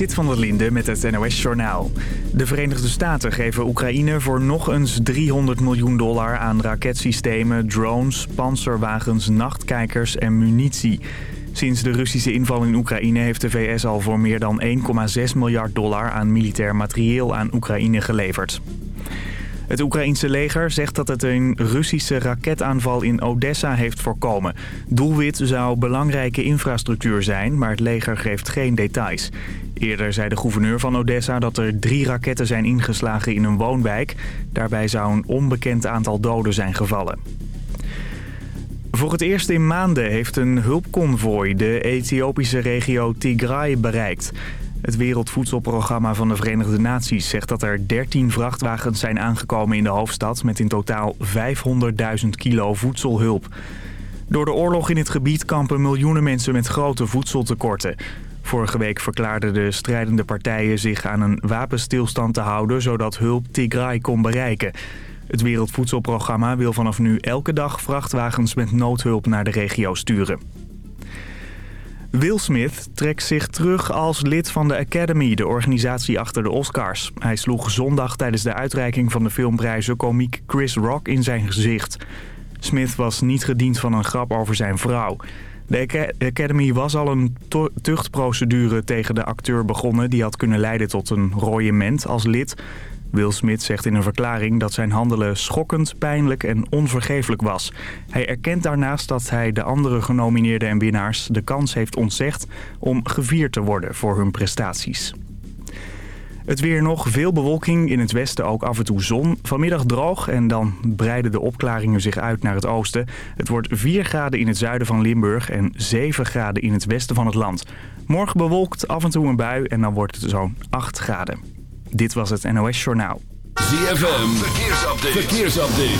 Zit van der Linde met het NOS-journaal. De Verenigde Staten geven Oekraïne voor nog eens 300 miljoen dollar aan raketsystemen, drones, panzerwagens, nachtkijkers en munitie. Sinds de Russische inval in Oekraïne heeft de VS al voor meer dan 1,6 miljard dollar aan militair materieel aan Oekraïne geleverd. Het Oekraïense leger zegt dat het een Russische raketaanval in Odessa heeft voorkomen. Doelwit zou belangrijke infrastructuur zijn, maar het leger geeft geen details. Eerder zei de gouverneur van Odessa dat er drie raketten zijn ingeslagen in een woonwijk. Daarbij zou een onbekend aantal doden zijn gevallen. Voor het eerst in maanden heeft een hulpconvooi de Ethiopische regio Tigray bereikt. Het Wereldvoedselprogramma van de Verenigde Naties zegt dat er 13 vrachtwagens zijn aangekomen in de hoofdstad... met in totaal 500.000 kilo voedselhulp. Door de oorlog in het gebied kampen miljoenen mensen met grote voedseltekorten. Vorige week verklaarden de strijdende partijen zich aan een wapenstilstand te houden... zodat hulp Tigray kon bereiken. Het Wereldvoedselprogramma wil vanaf nu elke dag vrachtwagens met noodhulp naar de regio sturen. Will Smith trekt zich terug als lid van de Academy, de organisatie achter de Oscars. Hij sloeg zondag tijdens de uitreiking van de filmprijzen komiek Chris Rock in zijn gezicht. Smith was niet gediend van een grap over zijn vrouw. De Academy was al een tuchtprocedure tegen de acteur begonnen... die had kunnen leiden tot een royement als lid... Will Smith zegt in een verklaring dat zijn handelen schokkend, pijnlijk en onvergeeflijk was. Hij erkent daarnaast dat hij de andere genomineerden en winnaars de kans heeft ontzegd om gevierd te worden voor hun prestaties. Het weer nog, veel bewolking, in het westen ook af en toe zon. Vanmiddag droog en dan breiden de opklaringen zich uit naar het oosten. Het wordt 4 graden in het zuiden van Limburg en 7 graden in het westen van het land. Morgen bewolkt, af en toe een bui en dan wordt het zo'n 8 graden. Dit was het NOS Journaal. ZFM, verkeersupdate. verkeersupdate.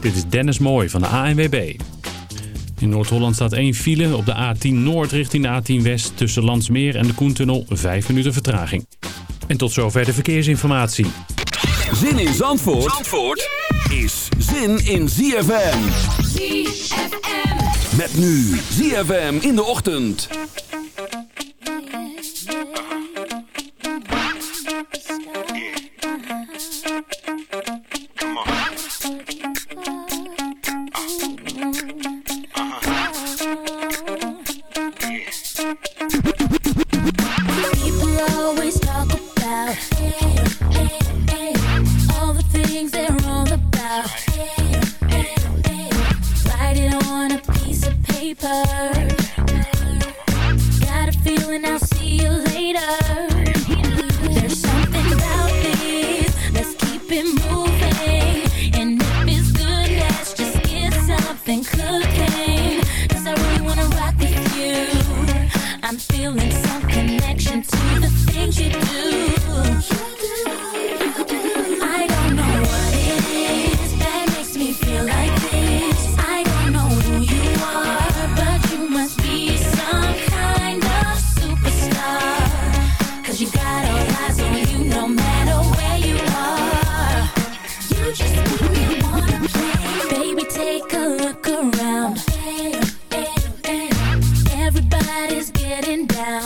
Dit is Dennis Mooij van de ANWB. In Noord-Holland staat één file op de A10 Noord richting de A10 West... tussen Landsmeer en de Koentunnel, 5 minuten vertraging. En tot zover de verkeersinformatie. Zin in Zandvoort, Zandvoort is zin in ZFM. ZFM. Met nu ZFM in de ochtend.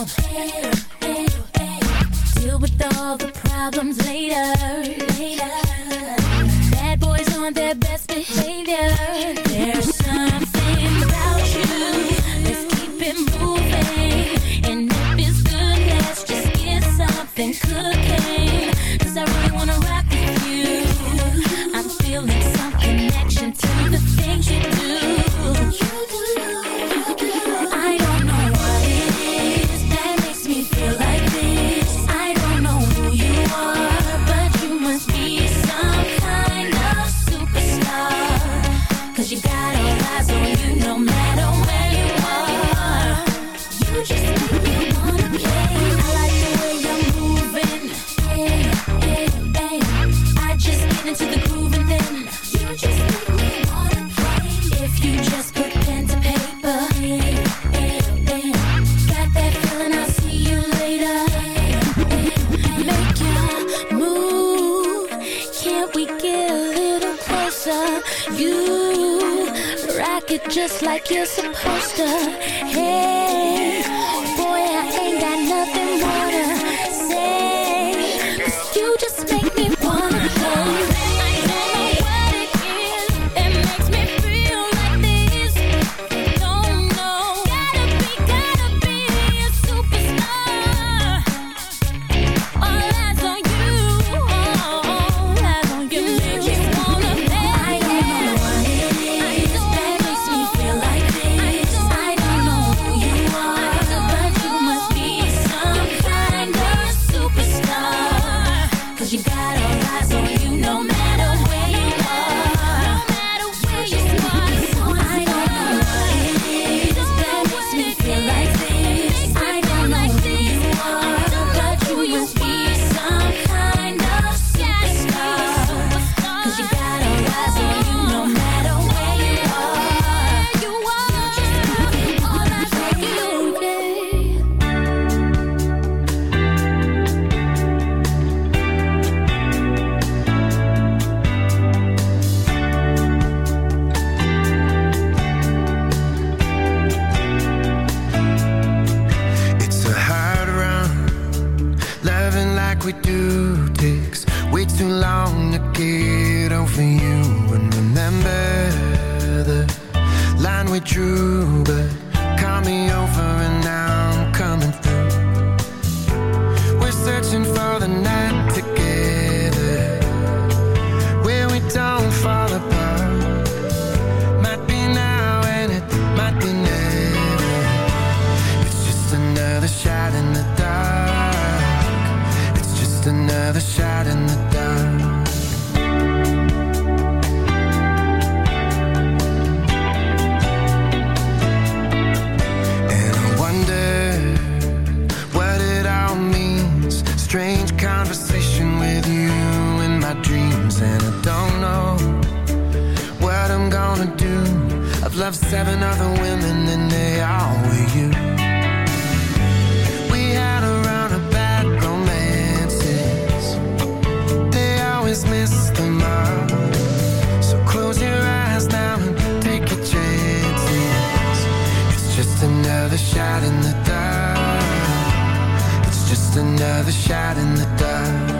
Deal with all the problems later. Another shot in the dark.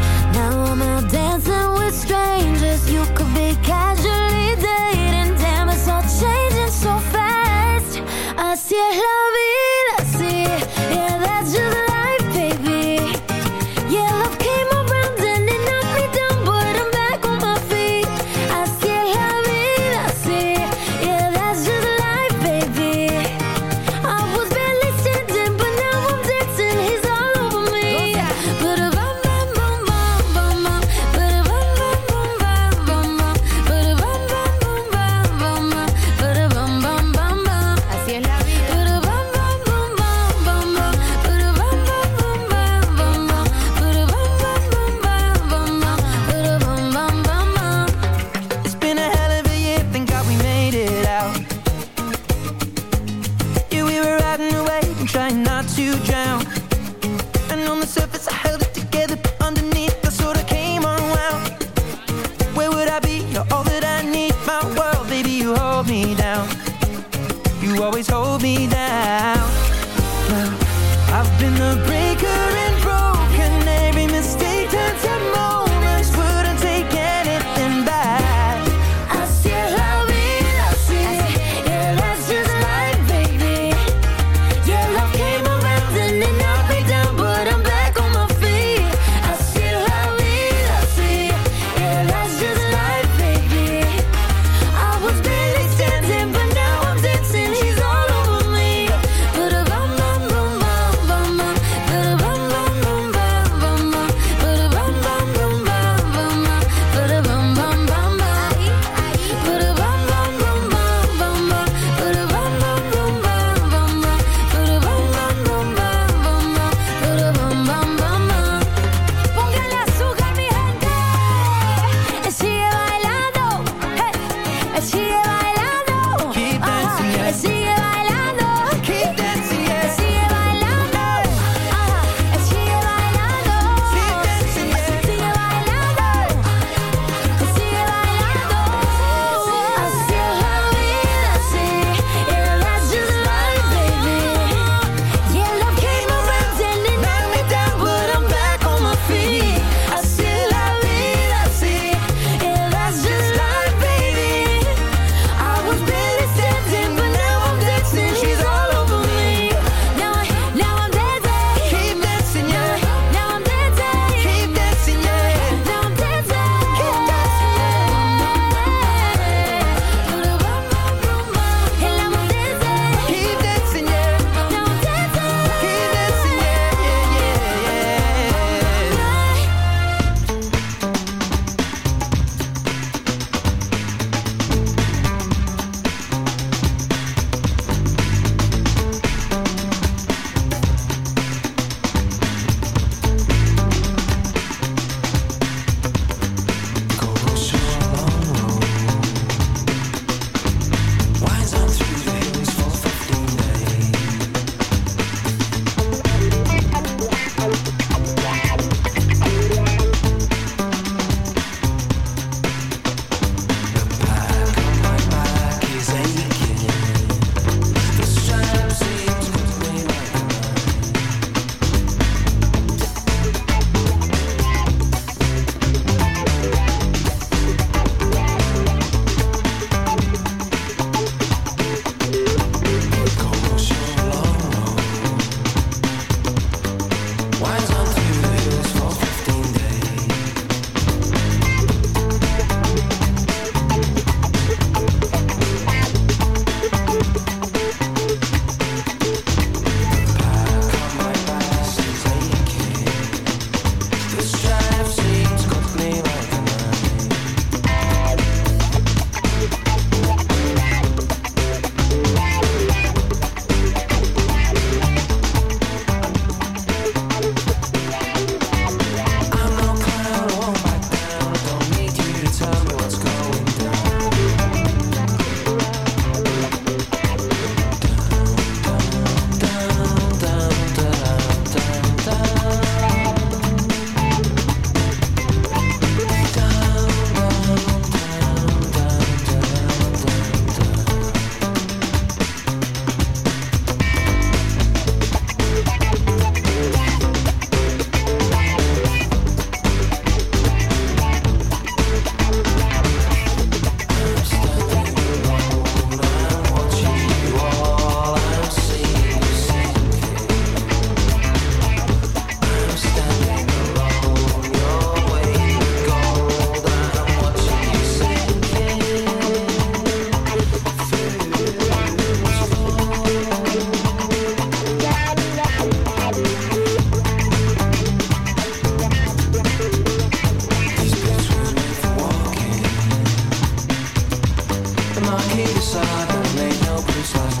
slow.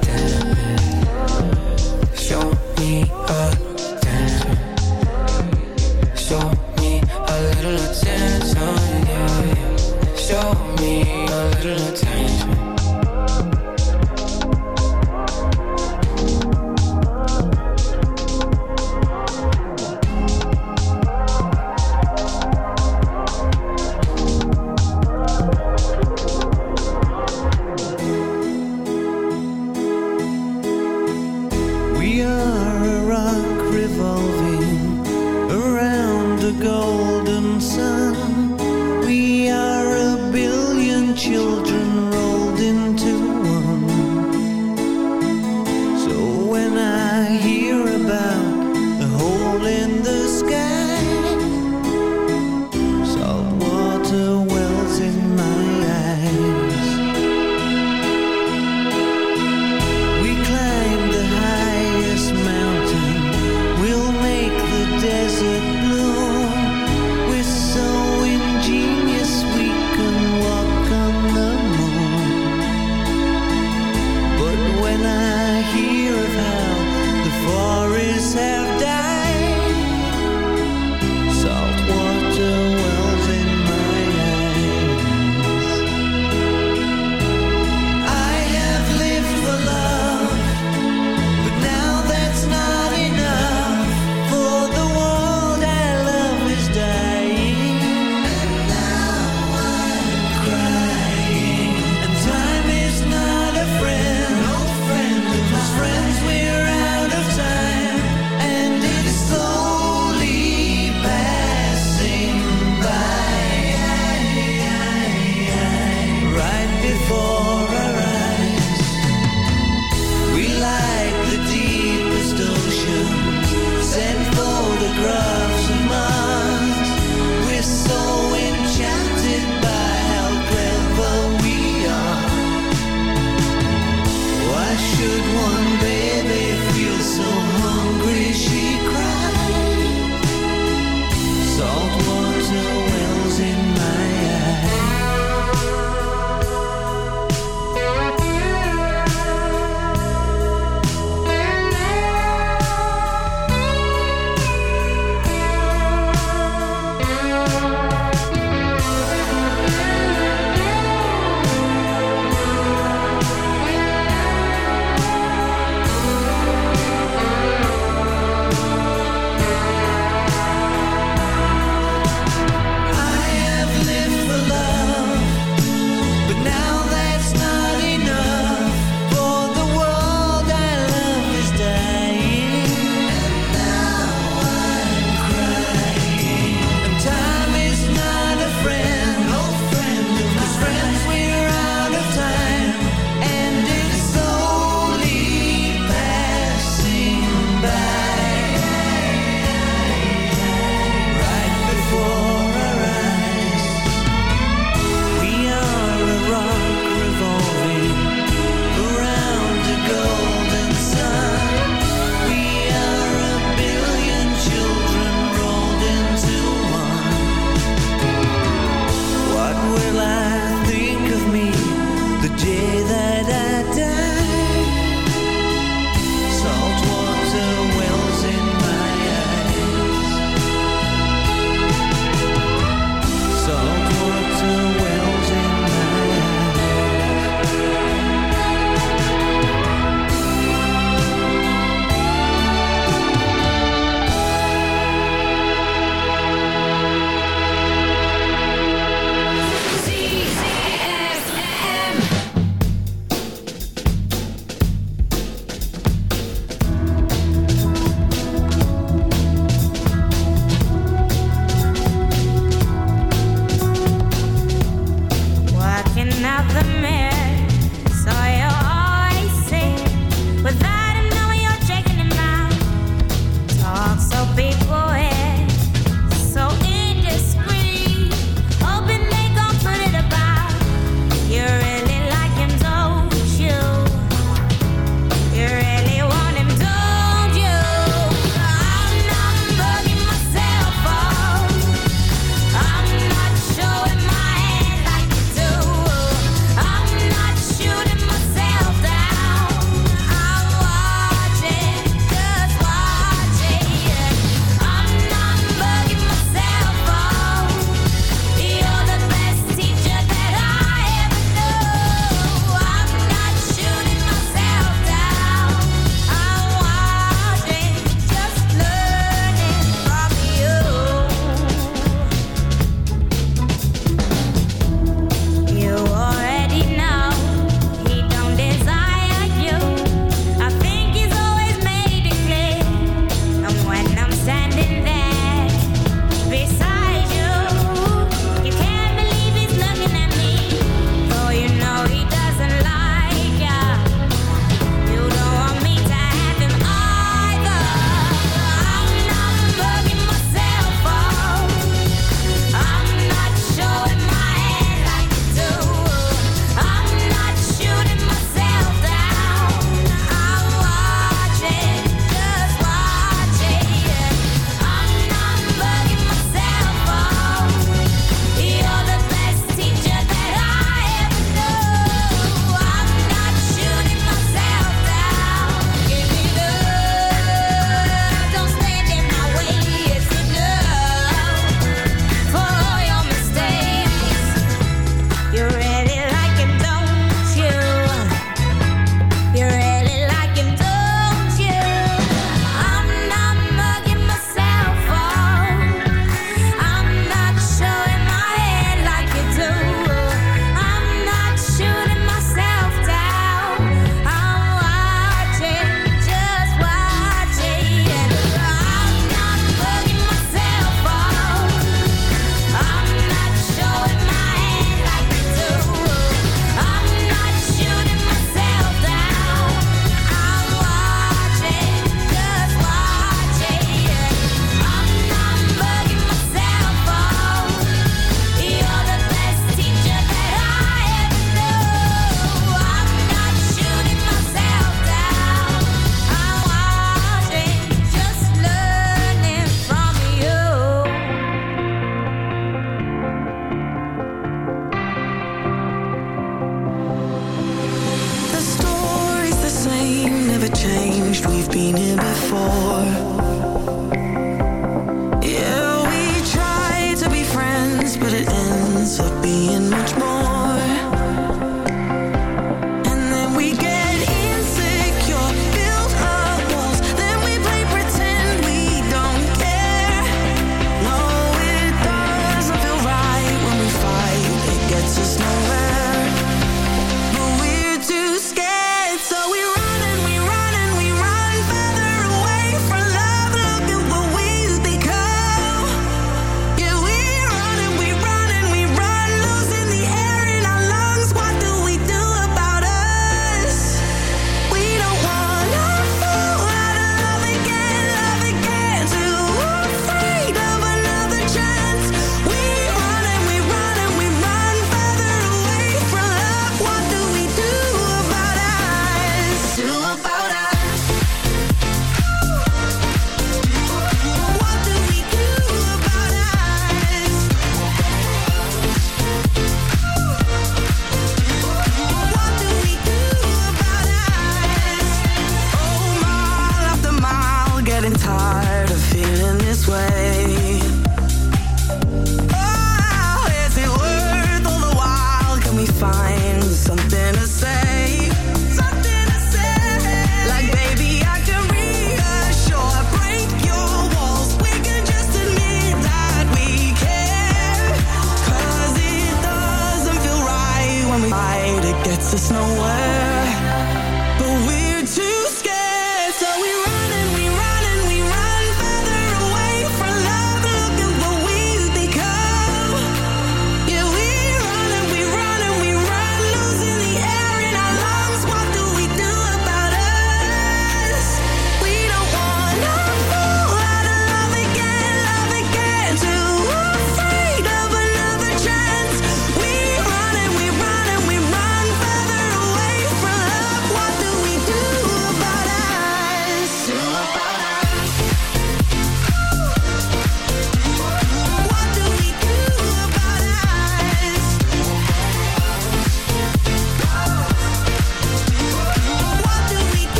Of time.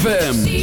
ZFM.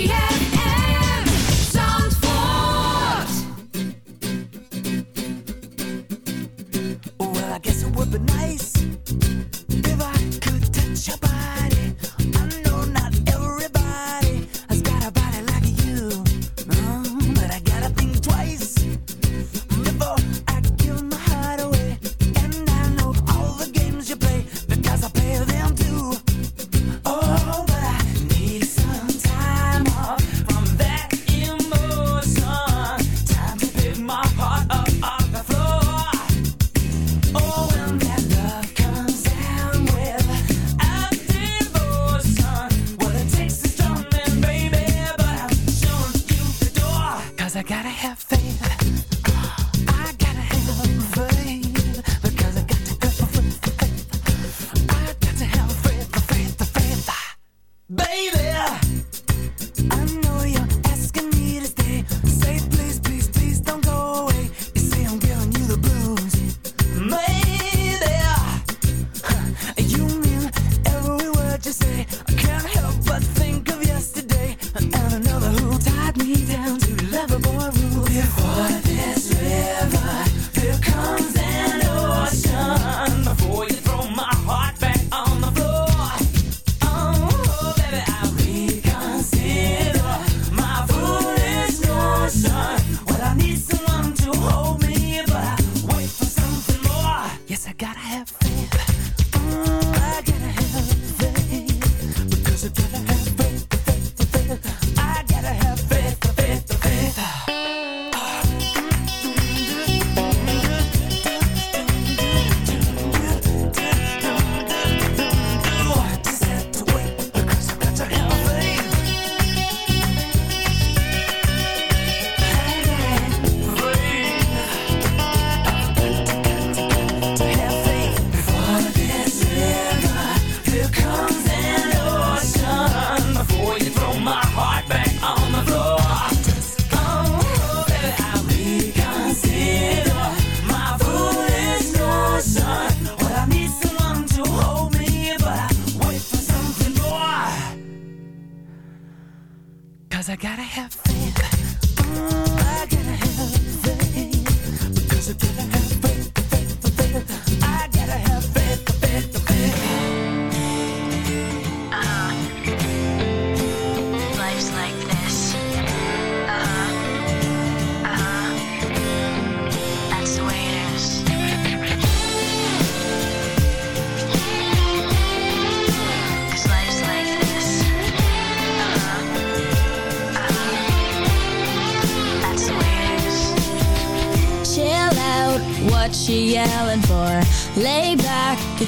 Mother.